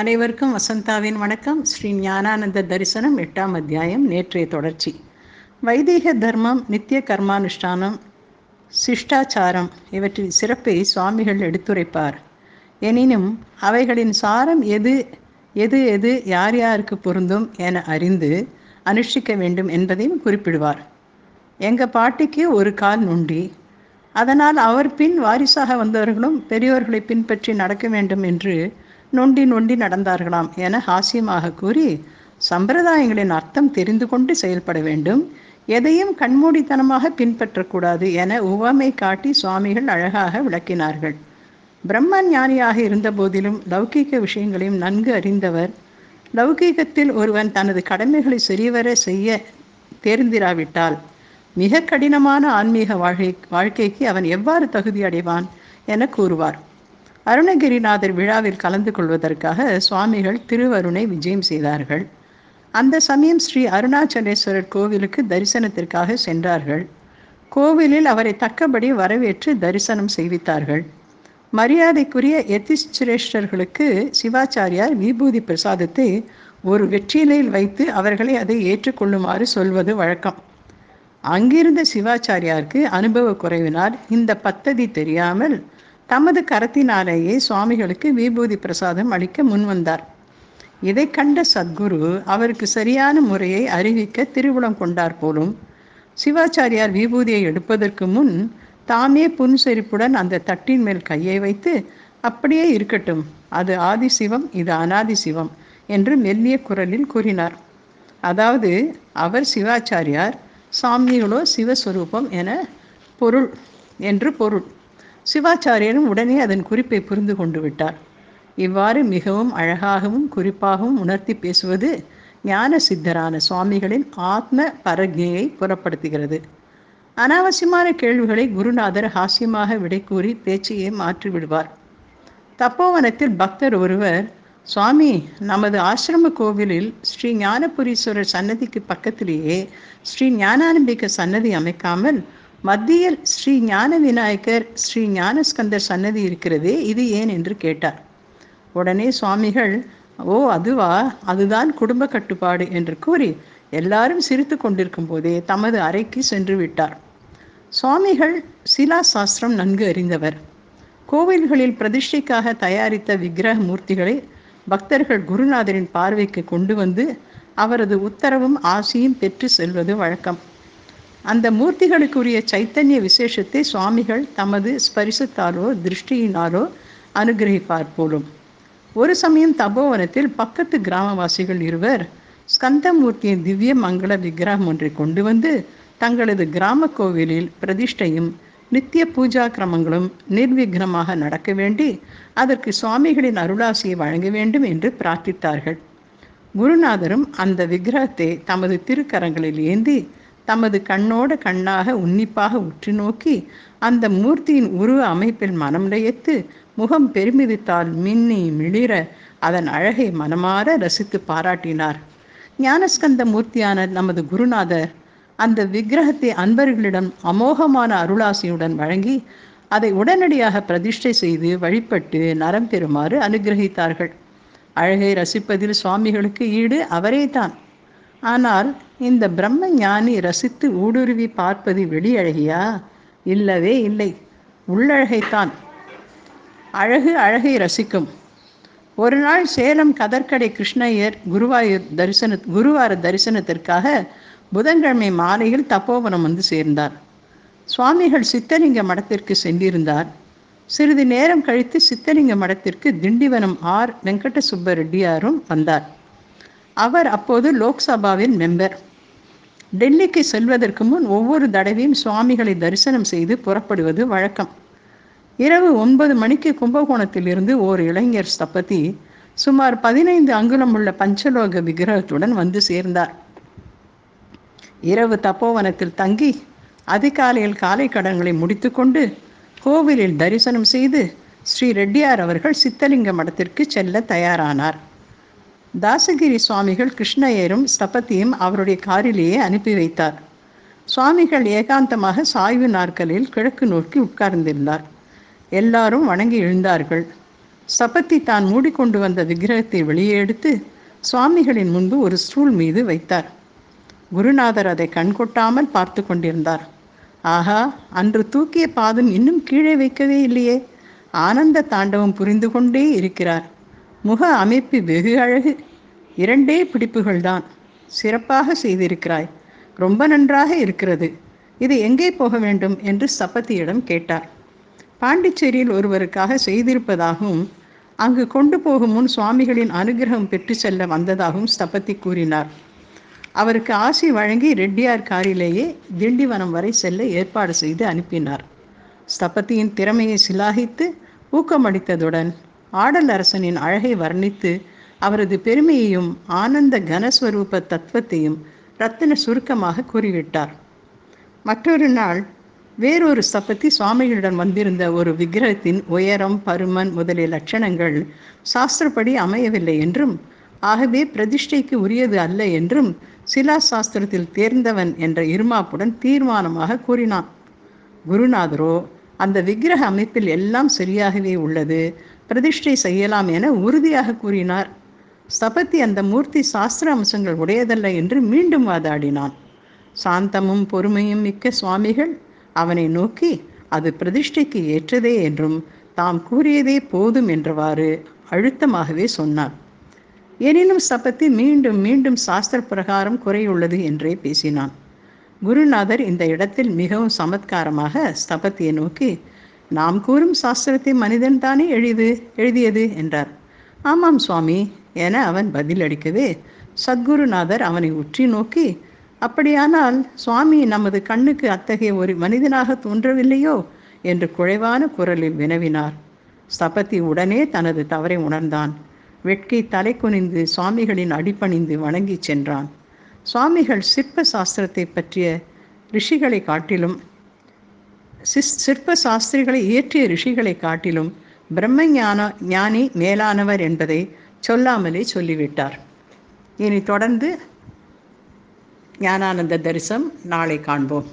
அனைவருக்கும் வசந்தாவின் வணக்கம். ஸ்ரீ ஞானானந்த தரிசனம் எட்டாம் அத்தியாயம் நேற்றைய தொடர்ச்சி. வைதீக தர்மம் நித்திய கர்மானுஷ்டானம் சிஷ்டாச்சாரம் இவற்றின் சிறப்பை சுவாமிகள் எடுத்துரைப்பார். எனினும் அவைகளின் சாரம் எது எது எது யார் யாருக்கு பொருந்தும் என அறிந்து அனுஷ்டிக்க வேண்டும் என்பதையும் குறிப்பிடுவார். எங்கள் பாட்டிக்கு ஒரு கால் நுண்டி அதனால் அவர் பின் வாரிசாக வந்தவர்களும் பெரியோர்களை பின்பற்றி நடக்க வேண்டும் என்று நொண்டி நொண்டி நடந்தார்களாம் என ஹாசியமாக கூறி சம்பிரதாயங்களின் அர்த்தம் தெரிந்து கொண்டு செயல்பட வேண்டும். எதையும் கண்மூடித்தனமாக பின்பற்றக்கூடாது என உவமை காட்டி சுவாமிகள் அழகாக விளக்கினார்கள். பிரம்ம ஞானியாக இருந்த போதிலும் லௌகீக விஷயங்களையும் நன்கு அறிந்தவர். லௌகீகத்தில் ஒருவன் தனது கடமைகளை சரிவர செய்ய தேர்ந்திராவிட்டால் மிக கடினமான ஆன்மீக வாழ்க்கை வாழ்க்கைக்கு அவன் எவ்வாறு தகுதி அடைவான் என கூறுவார். அருணகிரிநாதர் விழாவில் கலந்து கொள்வதற்காக சுவாமிகள் திருவருணை விஜயம் செய்தார்கள். அந்த சமயம் ஸ்ரீ அருணாச்சலேஸ்வரர் கோவிலுக்கு தரிசனத்திற்காக சென்றார்கள். கோவிலில் அவரை தக்கபடி வரவேற்று தரிசனம் செய்வித்தார்கள். மரியாதைக்குரிய யதிஷ்சிரேஷ்டர்களுக்கு சிவாச்சாரியார் விபூதி பிரசாதத்தை ஒரு வெற்றிலையில் வைத்து அவர்களை அதை ஏற்றுக்கொள்ளுமாறு சொல்வது வழக்கம். அங்கிருந்த சிவாச்சாரியாருக்கு அனுபவ குறைவினால் இந்த பத்ததி தெரியாமல் தமது கரத்தினாலேயே சுவாமிகளுக்கு விபூதி பிரசாதம் அளிக்க முன்வந்தார் இதை கண்ட சத்குரு அவருக்கு சரியான முறையை அறிவிக்க திருவுளம் கொண்டார் போலும். சிவாச்சாரியார் விபூதியை எடுப்பதற்கு முன் தாமே புன்செரிப்புடன் அந்த தட்டின் மேல் கையை வைத்து அப்படியே இருக்கட்டும் அது ஆதி சிவம் இது அனாதி சிவம் என்று மெல்லிய குரலில் கூறினார். அதாவது அவர் சிவாச்சாரியார் சாமிகளோ சிவஸ்வரூபம் என பொருள் என்று பொருள். சிவாச்சாரியரும் உடனே அதன் குறிப்பை புரிந்து கொண்டு விட்டார். இவ்வாறு மிகவும் அழகாகவும் குறிப்பாகவும் உணர்த்தி பேசுவது ஞான சித்தரான சுவாமிகளின் ஆத்ம பரஜையை புறப்படுத்துகிறது. அனாவசியமான கேள்விகளை குருநாதர் ஹாஸ்யமாக விடை கூறி பேச்சையே மாற்றி விடுவார். தப்போவனத்தில் பக்தர் ஒருவர் சுவாமி நமது ஆசிரம கோவிலில் ஸ்ரீ ஞானபுரீஸ்வரர் சன்னதிக்கு பக்கத்திலேயே ஸ்ரீ ஞானானம்பிக்க சன்னதி அமைக்காமல் மத்தியில் ஸ்ரீ ஞான விநாயகர் ஸ்ரீ ஞானஸ்கந்தர் சன்னதி இருக்கிறதே இது ஏன் என்று கேட்டார். உடனே சுவாமிகள் ஓ அதுவா? அதுதான் குடும்ப கட்டுப்பாடு என்று கூறி எல்லாரும் சிரித்து கொண்டிருக்கும் போதே தமது அறைக்கு சென்று விட்டார். சுவாமிகள் சிலா சாஸ்திரம் நன்கு அறிந்தவர். கோவில்களில் பிரதிஷ்டைக்காக தயாரித்த விக்கிரக மூர்த்திகளை பக்தர்கள் குருநாதரின் பார்வைக்கு கொண்டு வந்து அவரது உத்தரவும் ஆசியும் பெற்று செல்வது வழக்கம். அந்த மூர்த்திகளுக்குரிய சைத்தன்ய விசேஷத்தை சுவாமிகள் தமது ஸ்பரிசத்தாலோ திருஷ்டியினாலோ அனுகிரகிப்பார் போலும். ஒரு சமயம் தபோவனத்தில் பக்கத்து கிராமவாசிகள் இருவர் ஸ்கந்தமூர்த்தியின் திவ்ய மங்கள விக்கிரகம் ஒன்றை கொண்டு வந்து தங்களது கிராம கோவிலில் பிரதிஷ்டையும் நித்திய பூஜா கிரமங்களும் நிர்விக்னமாக நடக்க வேண்டி அதற்கு சுவாமிகளின் அருளாசியை வழங்க வேண்டும் என்று பிரார்த்தித்தார்கள். குருநாதரும் அந்த விக்கிரகத்தை தமது திருக்கரங்களில் ஏந்தி தமது கண்ணோட கண்ணாக உன்னிப்பாக உற்று நோக்கி அந்த மூர்த்தியின் உருவ அமைப்பில் மனம் லயத்து முகம் பெருமிதித்தால் மின்னி மிளிர அதன் அழகை மனமாற ரசித்து பாராட்டினார். ஞானஸ்கந்த மூர்த்தியான நமது குருநாதர் அந்த விக்கிரகத்தை அன்பர்களிடம் அமோகமான அருளாசியுடன் வழங்கி அதை உடனடியாக பிரதிஷ்டை செய்து வழிபட்டு நரம் பெறுமாறு அனுகிரகித்தார்கள். அழகை ரசிப்பதில் சுவாமிகளுக்கு ஈடு அவரே தான் ஆனால் இந்த பிரம்ம ஞானி ரசித்து ஊடுருவி பார்ப்பது வெளியழகியா? இல்லவே இல்லை. உள்ளழகைத்தான். அழகு அழகை ரசிக்கும். ஒரு நாள் சேலம் கதற்கடை கிருஷ்ணய்யர் குருவாயூர் தரிசன குருவார தரிசனத்திற்காக புதன்கிழமை மாலையில் தப்போவனம் வந்து சேர்ந்தார். சுவாமிகள் சித்தலிங்க மடத்திற்கு சென்றிருந்தார். சிறிது நேரம் கழித்து சித்தலிங்க மடத்திற்கு திண்டிவனம் ஆர் வெங்கட ரெட்டியாரும் வந்தார். அவர் அப்போது லோக்சபாவின் மெம்பர் டெல்லிக்கு செல்வதற்கு முன் ஒவ்வொரு தடவையும் சுவாமிகளை தரிசனம் செய்து புறப்படுவது வழக்கம். இரவு ஒன்பது மணிக்கு கும்பகோணத்திலிருந்து ஓர் இளைஞர் ஸ்தபதி சுமார் பதினைந்து அங்குலம் உள்ள பஞ்சலோக விக்கிரகத்துடன் வந்து சேர்ந்தார். இரவு தப்போவனத்தில் தங்கி அதிகாலையில் காலை கடன்களை முடித்துக்கொண்டு கோவிலில் தரிசனம் செய்து ஸ்ரீ ரெட்டியார் அவர்கள் சித்தலிங்க மடத்திற்கு செல்ல தயாரானார். தாசகிரி சுவாமிகள் கிருஷ்ணயரும் ஸ்தபதியும் அவருடைய காரிலேயே அனுப்பி வைத்தார். சுவாமிகள் ஏகாந்தமாக சாய்வு நாற்கலில் கிழக்கு நோக்கி உட்கார்ந்திருந்தார். எல்லாரும் வணங்கி எழுந்தார்கள். ஸ்தபதி தான் மூடிக்கொண்டு வந்த விக்கிரகத்தை வெளியே எடுத்து சுவாமிகளின் முன்பு ஒரு ஸ்டூல் மீது வைத்தார். குருநாதர் அதை கண்கொட்டாமல் பார்த்து கொண்டிருந்தார். ஆஹா அன்று தூக்கிய பாதம் இன்னும் கீழே வைக்கவே இல்லையே. ஆனந்த தாண்டவம் புரிந்து கொண்டே இருக்கிறார். முக அமைப்பு வெகு அழகு. இரண்டே பிடிப்புகள்தான் சிறப்பாக செய்திருக்கிறாய். ரொம்ப நன்றாக இருக்கிறது. இது எங்கே போக வேண்டும் என்று சப்பத்தியிடம் கேட்டார். பாண்டிச்சேரியில் ஒருவருக்காக செய்திருப்பதாகவும் அங்கு கொண்டு போகும் முன் சுவாமிகளின் அனுகிரகம் பெற்று செல்ல வந்ததாகவும் ஸ்தபதி கூறினார். அவருக்கு ஆசி வழங்கி ரெட்டியார் காரிலேயே திண்டிவனம் வரை செல்ல ஏற்பாடு செய்து அனுப்பினார். ஸ்தபதியின் திறமையை சிலாகித்து ஊக்கமளித்ததுடன் ஆடல் அரசனின் அழகை வர்ணித்து அவரது பெருமையையும் ஆனந்த கனஸ்வரூப தத்துவத்தையும் ரத்தின சுருக்கமாக கூறிவிட்டார். மற்றொரு நாள் வேறொரு சபத்தி சுவாமிகளிடம் வந்திருந்த ஒரு விக்கிரகத்தின் உயரம் பருமன் முதலிய லட்சணங்கள் சாஸ்திரப்படி அமையவில்லை என்றும் ஆகவே பிரதிஷ்டைக்கு உரியது அல்ல என்றும் சிலா சாஸ்திரத்தில் தேர்ந்தவன் என்ற இருமாப்புடன் தீர்மானமாக கூறினான். குருநாதரோ அந்த விக்கிரக அமைப்பில் எல்லாம் சரியாகவே உள்ளது. பிரதிஷ்டை செய்யலாம் என உறுதியாக கூறினார். ஸ்தபதி அந்த மூர்த்தி சாஸ்திர அம்சங்கள் உடையதல்ல என்று மீண்டும் வாதாடினான். சாந்தமும் பொறுமையும் மிக்க சுவாமிகள் அவனை நோக்கி அது பிரதிஷ்டைக்கு ஏற்றதே என்றும் தாம் கூறியதே போதும் என்றவாறு அழுத்தமாகவே சொன்னார். எனினும் ஸ்தபதி மீண்டும் மீண்டும் சாஸ்திர பிரகாரம் குறையுள்ளது என்றே பேசினான். குருநாதர் இந்த இடத்தில் மிகவும் சமத்காரமாக ஸ்தபத்தியை நோக்கி நாம் கூறும் சாஸ்திரத்தை மனிதன் தானே எழுது எழுதியது என்றார். ஆமாம் சுவாமி என அவன் பதிலளிக்கவே சத்குருநாதர் அவனை உற்றி நோக்கி அப்படியானால் சுவாமி நமது கண்ணுக்கு அத்தகைய ஒரு மனிதனாக தோன்றவில்லையோ? என்று குறைவான குரலில் வினவினார். ஸ்தபதி உடனே தனது தவறை உணர்ந்தான். வெட்கை தலை குனிந்து சுவாமிகளின் அடிபணிந்து வணங்கிச் சென்றான். சுவாமிகள் சிற்ப சாஸ்திரத்தை பற்றிய ரிஷிகளை காட்டிலும் சிஸ் சிற்ப சாஸ்திரிகளை இயற்றிய ரிஷிகளை காட்டிலும் பிரம்ம ஞான ஞானி மேலானவர் என்பதை சொல்லாமலே சொல்லிவிட்டார். இனி தொடர்ந்து ஞானானந்த தரிசனம் நாளை காண்போம்.